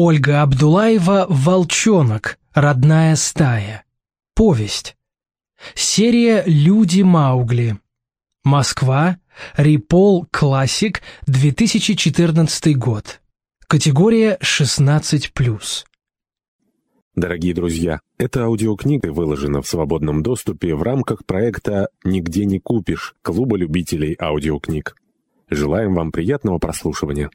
Ольга Абдулаева «Волчонок. Родная стая». Повесть. Серия «Люди Маугли». Москва. Рипол Классик. 2014 год. Категория 16+. Дорогие друзья, эта аудиокнига выложена в свободном доступе в рамках проекта «Нигде не купишь» Клуба любителей аудиокниг. Желаем вам приятного прослушивания.